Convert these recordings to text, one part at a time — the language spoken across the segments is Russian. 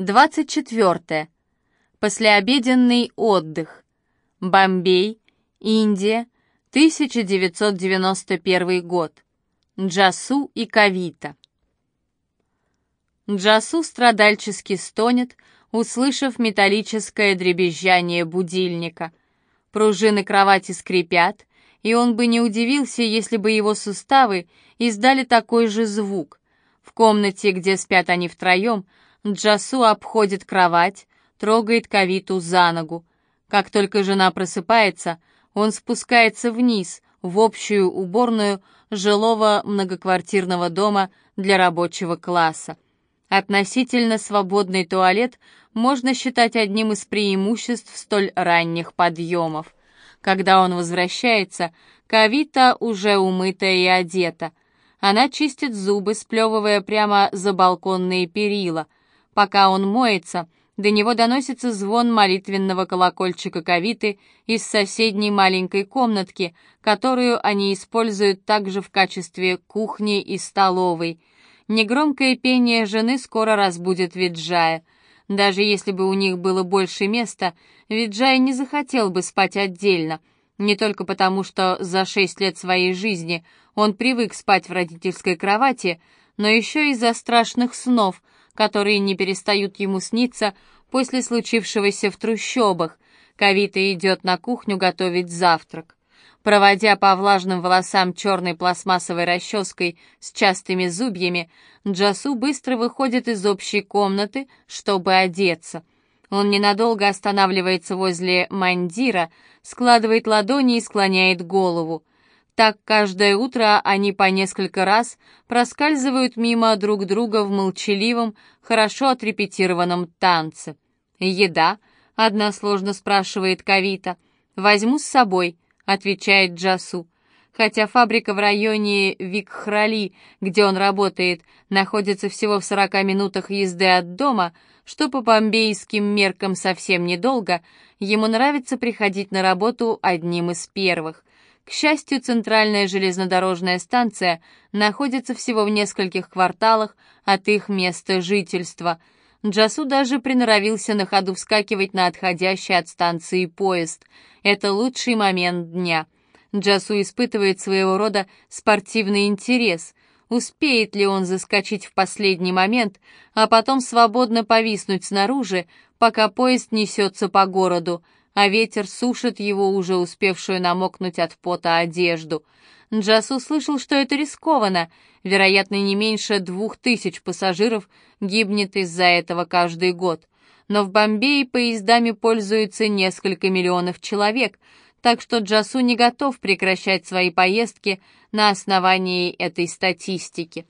24. Послеобеденный отдых. Бомбей, Индия, 1991 год. Джасу и Кавита. Джасу страдальчески стонет, услышав металлическое дребезжание будильника. Пружины кровати скрипят, и он бы не удивился, если бы его суставы издали такой же звук. В комнате, где спят они втроем, Джасу обходит кровать, трогает Кавиту за ногу. Как только жена просыпается, он спускается вниз, в общую уборную жилого многоквартирного дома для рабочего класса. Относительно свободный туалет можно считать одним из преимуществ столь ранних подъемов. Когда он возвращается, Кавита уже умыта и одета. Она чистит зубы, сплевывая прямо за балконные перила — Пока он моется, до него доносится звон молитвенного колокольчика Кавиты из соседней маленькой комнатки, которую они используют также в качестве кухни и столовой. Негромкое пение жены скоро разбудит Виджая. Даже если бы у них было больше места, Виджай не захотел бы спать отдельно, не только потому, что за шесть лет своей жизни он привык спать в родительской кровати, но еще из-за страшных снов, которые не перестают ему сниться после случившегося в трущобах. Кавита идет на кухню готовить завтрак. Проводя по влажным волосам черной пластмассовой расческой с частыми зубьями, Джасу быстро выходит из общей комнаты, чтобы одеться. Он ненадолго останавливается возле мандира, складывает ладони и склоняет голову. Так каждое утро они по несколько раз проскальзывают мимо друг друга в молчаливом, хорошо отрепетированном танце. «Еда?» — односложно спрашивает Кавита. «Возьму с собой», — отвечает Джасу. Хотя фабрика в районе Викхрали, где он работает, находится всего в сорока минутах езды от дома, что по бомбейским меркам совсем недолго, ему нравится приходить на работу одним из первых. К счастью, центральная железнодорожная станция находится всего в нескольких кварталах от их места жительства. Джасу даже приноровился на ходу вскакивать на отходящий от станции поезд. Это лучший момент дня. Джасу испытывает своего рода спортивный интерес. Успеет ли он заскочить в последний момент, а потом свободно повиснуть снаружи, пока поезд несется по городу — а ветер сушит его уже успевшую намокнуть от пота одежду. Джас услышал, что это рискованно. Вероятно, не меньше двух тысяч пассажиров гибнет из-за этого каждый год. Но в Бомбее поездами пользуются несколько миллионов человек, так что Джасу не готов прекращать свои поездки на основании этой статистики.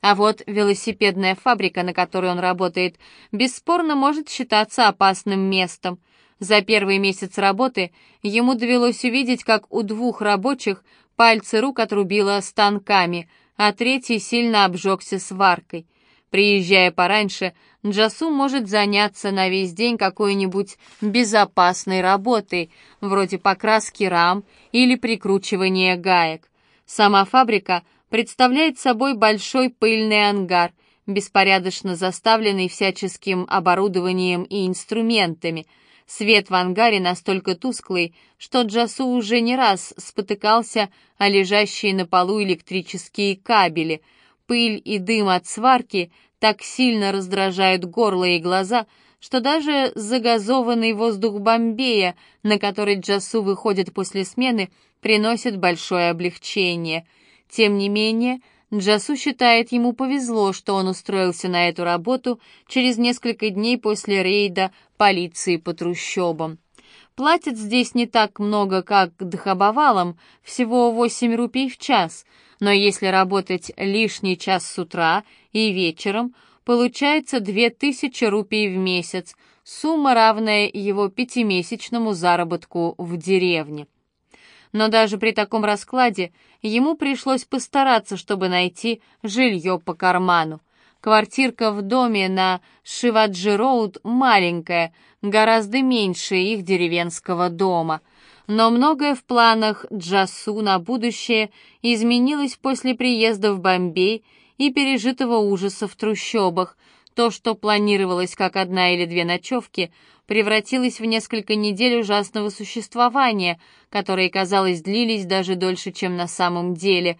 А вот велосипедная фабрика, на которой он работает, бесспорно может считаться опасным местом – за первый месяц работы ему довелось увидеть, как у двух рабочих пальцы рук отрубило станками, а третий сильно обжегся сваркой. Приезжая пораньше, Джасу может заняться на весь день какой-нибудь безопасной работой, вроде покраски рам или прикручивания гаек. Сама фабрика представляет собой большой пыльный ангар, беспорядочно заставленный всяческим оборудованием и инструментами – Свет в ангаре настолько тусклый, что Джасу уже не раз спотыкался о лежащие на полу электрические кабели. Пыль и дым от сварки так сильно раздражают горло и глаза, что даже загазованный воздух Бомбея, на который Джасу выходит после смены, приносит большое облегчение. Тем не менее, Джасу считает, ему повезло, что он устроился на эту работу через несколько дней после рейда полиции по трущобам. Платят здесь не так много, как дхабавалам, всего 8 рупий в час, но если работать лишний час с утра и вечером, получается 2000 рупий в месяц, сумма равная его пятимесячному заработку в деревне. Но даже при таком раскладе ему пришлось постараться, чтобы найти жилье по карману. Квартирка в доме на Шиваджи-Роуд маленькая, гораздо меньше их деревенского дома. Но многое в планах Джасу на будущее изменилось после приезда в Бомбей и пережитого ужаса в трущобах. То, что планировалось как одна или две ночевки, превратилось в несколько недель ужасного существования, которые, казалось, длились даже дольше, чем на самом деле.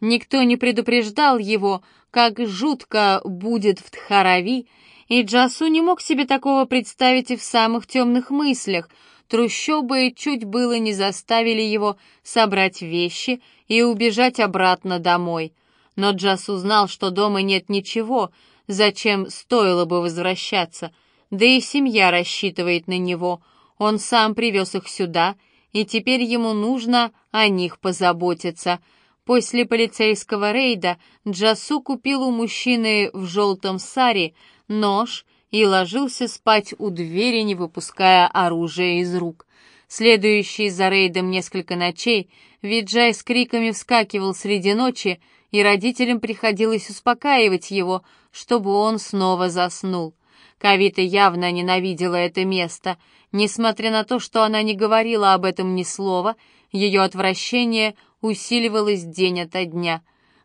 Никто не предупреждал его, как жутко будет в Тхарави, и Джасу не мог себе такого представить и в самых темных мыслях. Трущобы чуть было не заставили его собрать вещи и убежать обратно домой. Но Джасу знал, что дома нет ничего, зачем стоило бы возвращаться, да и семья рассчитывает на него. Он сам привез их сюда, и теперь ему нужно о них позаботиться. После полицейского рейда Джасу купил у мужчины в желтом саре нож и ложился спать у двери, не выпуская оружие из рук. Следующие за рейдом несколько ночей Виджай с криками вскакивал среди ночи, и родителям приходилось успокаивать его, чтобы он снова заснул. Кавита явно ненавидела это место. Несмотря на то, что она не говорила об этом ни слова, ее отвращение усиливалось день ото дня.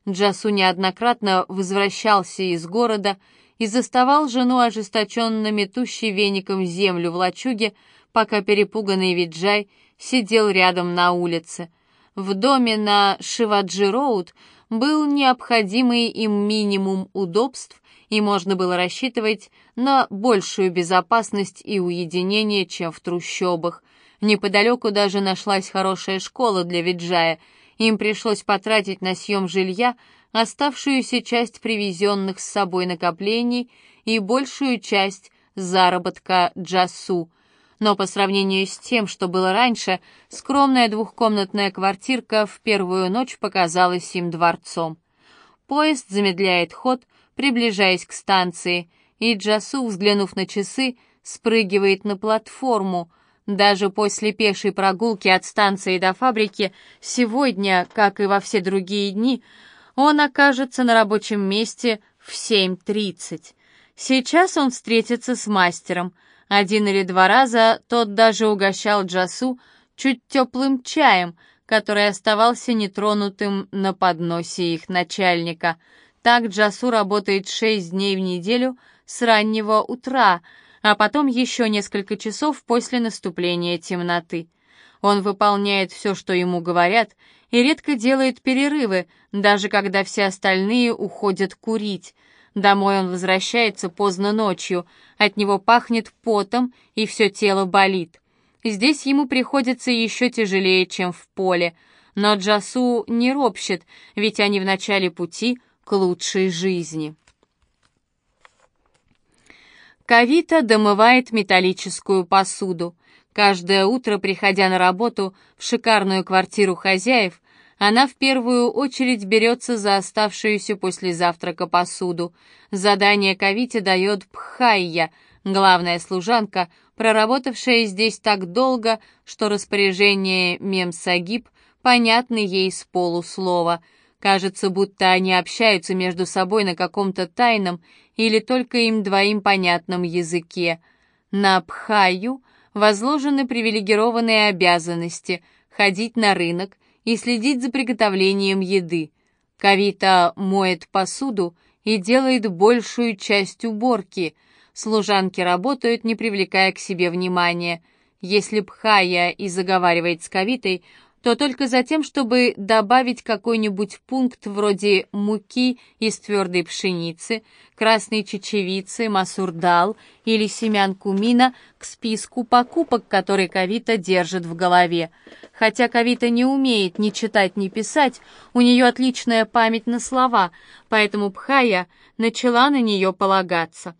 Джасу неоднократно возвращался из города и заставал жену ожесточенно метущей веником землю в лачуге, пока перепуганный Виджай сидел рядом на улице. В доме на Шиваджи-Роуд был необходимый им минимум удобств, и можно было рассчитывать на большую безопасность и уединение, чем в трущобах. Неподалеку даже нашлась хорошая школа для Виджая. Им пришлось потратить на съем жилья оставшуюся часть привезенных с собой накоплений и большую часть заработка Джасу. Но по сравнению с тем, что было раньше, скромная двухкомнатная квартирка в первую ночь показалась им дворцом. Поезд замедляет ход, приближаясь к станции, и Джасу, взглянув на часы, спрыгивает на платформу. Даже после пешей прогулки от станции до фабрики сегодня, как и во все другие дни, он окажется на рабочем месте в 7.30. Сейчас он встретится с мастером — один или два раза тот даже угощал Джасу чуть теплым чаем, который оставался нетронутым на подносе их начальника. Так Джасу работает шесть дней в неделю с раннего утра, а потом еще несколько часов после наступления темноты. Он выполняет все, что ему говорят, и редко делает перерывы, даже когда все остальные уходят курить. Домой он возвращается поздно ночью, от него пахнет потом и все тело болит. Здесь ему приходится еще тяжелее, чем в поле, но Джасу не ропщет, ведь они в начале пути к лучшей жизни. Кавита домывает металлическую посуду. Каждое утро, приходя на работу в шикарную квартиру хозяев, она в первую очередь берется за оставшуюся после завтрака посуду. Задание Кавите дает Пхайя, главная служанка, проработавшая здесь так долго, что распоряжение Мемсагиб понятны ей с полуслова. Кажется, будто они общаются между собой на каком-то тайном или только им двоим понятном языке. На Пхаю возложены привилегированные обязанности — ходить на рынок, и следить за приготовлением еды. Кавита моет посуду и делает большую часть уборки. Служанки работают, не привлекая к себе внимания. Если Пхая и заговаривает с Кавитой, то только за тем, чтобы добавить какой-нибудь пункт вроде муки из твердой пшеницы, красной чечевицы, масурдал или семян кумина к списку покупок, которые Кавита держит в голове. Хотя Кавита не умеет ни читать, ни писать, у нее отличная память на слова, поэтому Пхая начала на нее полагаться.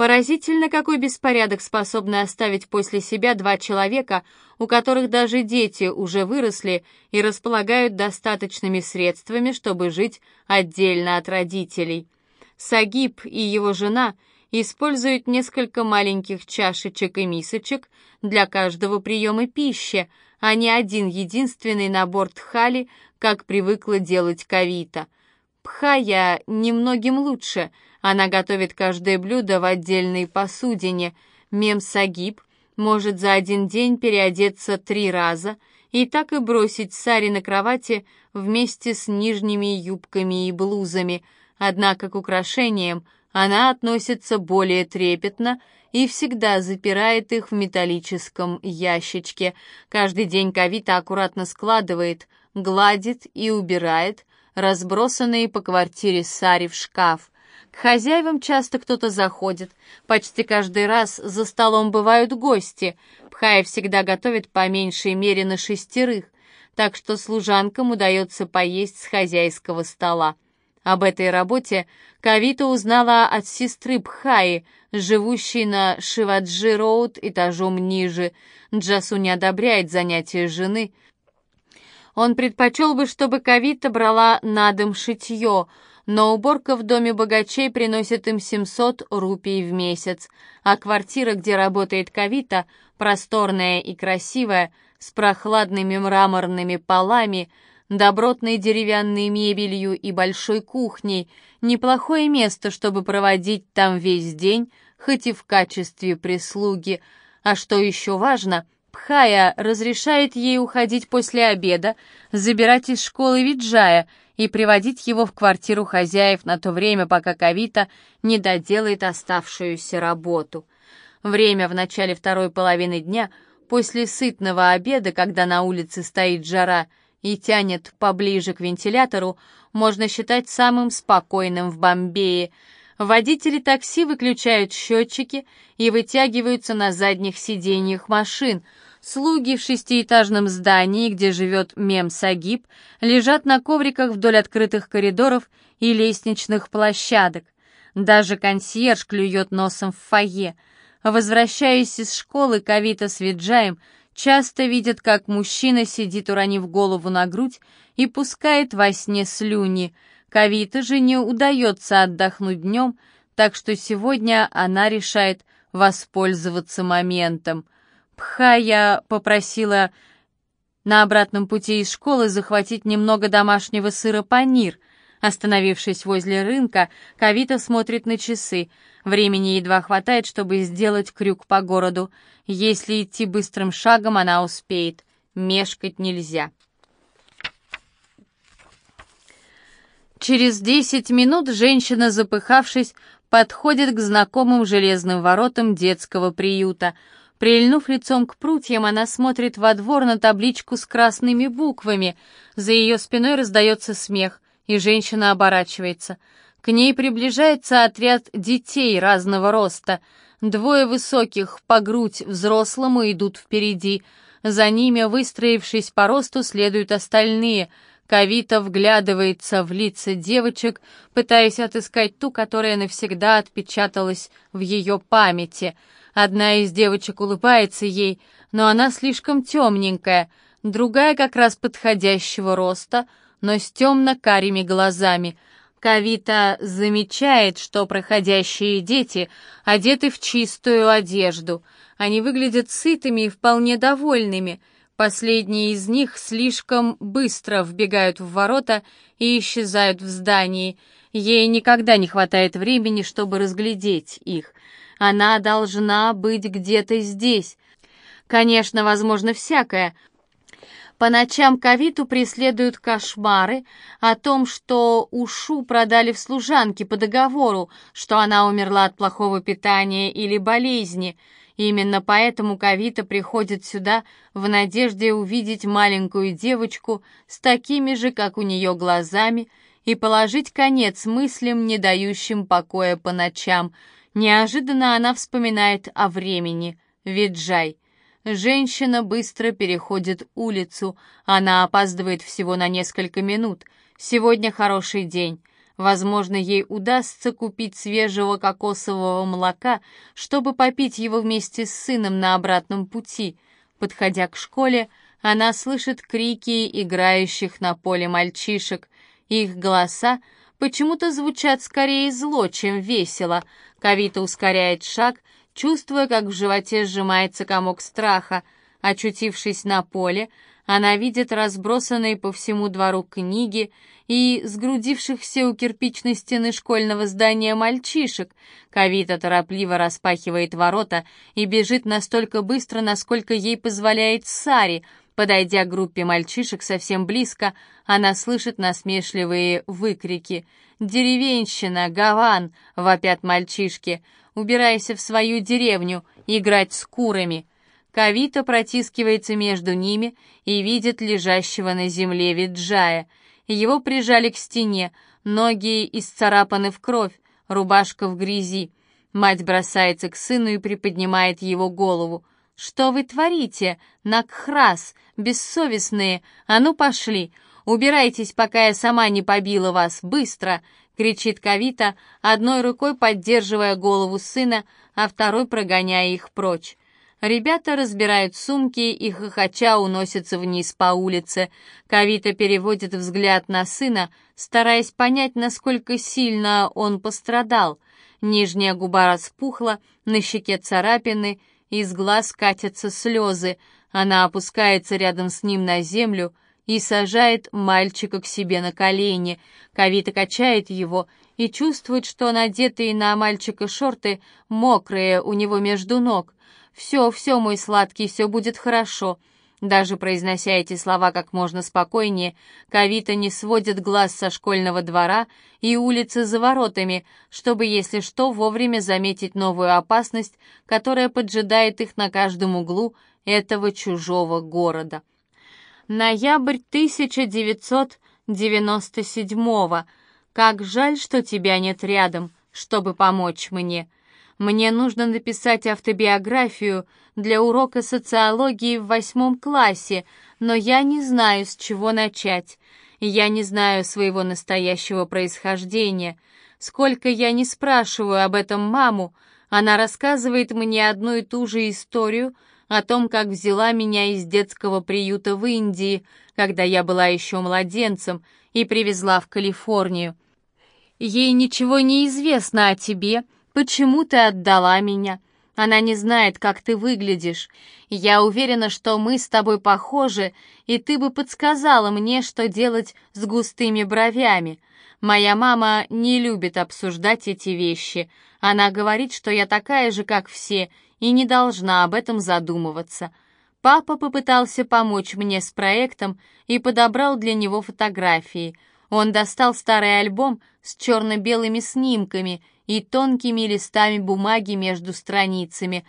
Поразительно, какой беспорядок способны оставить после себя два человека, у которых даже дети уже выросли и располагают достаточными средствами, чтобы жить отдельно от родителей. Сагиб и его жена используют несколько маленьких чашечек и мисочек для каждого приема пищи, а не один единственный набор тхали, как привыкла делать Кавита. Пхая немногим лучше — она готовит каждое блюдо в отдельной посудине. Мем-сагиб может за один день переодеться три раза и так и бросить сари на кровати вместе с нижними юбками и блузами, однако к украшениям она относится более трепетно и всегда запирает их в металлическом ящичке. Каждый день Кавита аккуратно складывает, гладит и убирает разбросанные по квартире сари в шкаф. К хозяевам часто кто-то заходит. Почти каждый раз за столом бывают гости. Пхая всегда готовит по меньшей мере на шестерых, так что служанкам удается поесть с хозяйского стола. Об этой работе Кавита узнала от сестры Пхаи, живущей на Шиваджи-роуд этажом ниже. Джасу не одобряет занятия жены. Он предпочел бы, чтобы Кавита брала на дом шитье, но уборка в доме богачей приносит им 700 рупий в месяц, а квартира, где работает Кавита, просторная и красивая, с прохладными мраморными полами, добротной деревянной мебелью и большой кухней, неплохое место, чтобы проводить там весь день, хоть и в качестве прислуги. А что еще важно, Пхая разрешает ей уходить после обеда, забирать из школы Виджая и приводить его в квартиру хозяев на то время, пока Кавита не доделает оставшуюся работу. Время в начале второй половины дня, после сытного обеда, когда на улице стоит жара – и тянет поближе к вентилятору, можно считать самым спокойным в Бомбее. Водители такси выключают счетчики и вытягиваются на задних сиденьях машин. Слуги в шестиэтажном здании, где живет Мем Сагиб, лежат на ковриках вдоль открытых коридоров и лестничных площадок. Даже консьерж клюет носом в фойе. Возвращаясь из школы, Кавита с Виджаем – часто видят, как мужчина сидит, уронив голову на грудь, и пускает во сне слюни. Кавита же не удается отдохнуть днем, так что сегодня она решает воспользоваться моментом. Пхая попросила на обратном пути из школы захватить немного домашнего сыра панир. Остановившись возле рынка, Кавита смотрит на часы. Времени едва хватает, чтобы сделать крюк по городу. Если идти быстрым шагом, она успеет. Мешкать нельзя. Через десять минут женщина, запыхавшись, подходит к знакомым железным воротам детского приюта. Прильнув лицом к прутьям, она смотрит во двор на табличку с красными буквами. За ее спиной раздается смех, и женщина оборачивается — к ней приближается отряд детей разного роста. Двое высоких по грудь взрослому идут впереди. За ними, выстроившись по росту, следуют остальные. Кавита вглядывается в лица девочек, пытаясь отыскать ту, которая навсегда отпечаталась в ее памяти. Одна из девочек улыбается ей, но она слишком темненькая, другая как раз подходящего роста, но с темно-карими глазами — Кавита замечает, что проходящие дети одеты в чистую одежду. Они выглядят сытыми и вполне довольными. Последние из них слишком быстро вбегают в ворота и исчезают в здании. Ей никогда не хватает времени, чтобы разглядеть их. Она должна быть где-то здесь. Конечно, возможно всякое, по ночам Кавиту преследуют кошмары о том, что Ушу продали в служанки по договору, что она умерла от плохого питания или болезни. Именно поэтому Кавита приходит сюда в надежде увидеть маленькую девочку с такими же, как у нее, глазами и положить конец мыслям, не дающим покоя по ночам. Неожиданно она вспоминает о времени. Виджай. Женщина быстро переходит улицу. Она опаздывает всего на несколько минут. Сегодня хороший день. Возможно, ей удастся купить свежего кокосового молока, чтобы попить его вместе с сыном на обратном пути. Подходя к школе, она слышит крики играющих на поле мальчишек. Их голоса почему-то звучат скорее зло, чем весело. Кавита ускоряет шаг чувствуя, как в животе сжимается комок страха. Очутившись на поле, она видит разбросанные по всему двору книги и сгрудившихся у кирпичной стены школьного здания мальчишек. Кавита торопливо распахивает ворота и бежит настолько быстро, насколько ей позволяет Сари, Подойдя к группе мальчишек совсем близко, она слышит насмешливые выкрики. «Деревенщина, Гаван!» — вопят мальчишки. «Убирайся в свою деревню, играть с курами!» Кавита протискивается между ними и видит лежащего на земле Виджая. Его прижали к стене, ноги исцарапаны в кровь, рубашка в грязи. Мать бросается к сыну и приподнимает его голову. «Что вы творите? Накхрас! Бессовестные! А ну пошли! Убирайтесь, пока я сама не побила вас! Быстро!» — кричит Кавита, одной рукой поддерживая голову сына, а второй прогоняя их прочь. Ребята разбирают сумки и хохоча уносятся вниз по улице. Кавита переводит взгляд на сына, стараясь понять, насколько сильно он пострадал. Нижняя губа распухла, на щеке царапины, из глаз катятся слезы. Она опускается рядом с ним на землю и сажает мальчика к себе на колени. Кавита качает его и чувствует, что надетые на мальчика шорты мокрые у него между ног. «Все, все, мой сладкий, все будет хорошо». Даже произнося эти слова как можно спокойнее, Кавита не сводит глаз со школьного двора и улицы за воротами, чтобы, если что, вовремя заметить новую опасность, которая поджидает их на каждом углу этого чужого города. Ноябрь 1997-го. Как жаль, что тебя нет рядом, чтобы помочь мне. Мне нужно написать автобиографию для урока социологии в восьмом классе, но я не знаю, с чего начать. Я не знаю своего настоящего происхождения. Сколько я не спрашиваю об этом маму, она рассказывает мне одну и ту же историю о том, как взяла меня из детского приюта в Индии, когда я была еще младенцем, и привезла в Калифорнию. Ей ничего не известно о тебе, — Почему ты отдала меня? Она не знает, как ты выглядишь. Я уверена, что мы с тобой похожи, и ты бы подсказала мне, что делать с густыми бровями. Моя мама не любит обсуждать эти вещи. Она говорит, что я такая же, как все, и не должна об этом задумываться. Папа попытался помочь мне с проектом и подобрал для него фотографии. Он достал старый альбом с черно-белыми снимками и тонкими листами бумаги между страницами.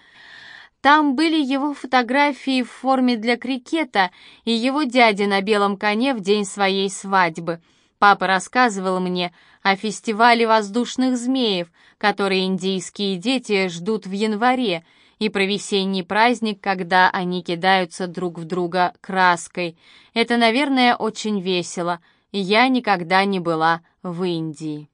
Там были его фотографии в форме для крикета и его дядя на белом коне в день своей свадьбы. Папа рассказывал мне о фестивале воздушных змеев, который индийские дети ждут в январе, и про весенний праздник, когда они кидаются друг в друга краской. Это, наверное, очень весело. Я никогда не была в Индии.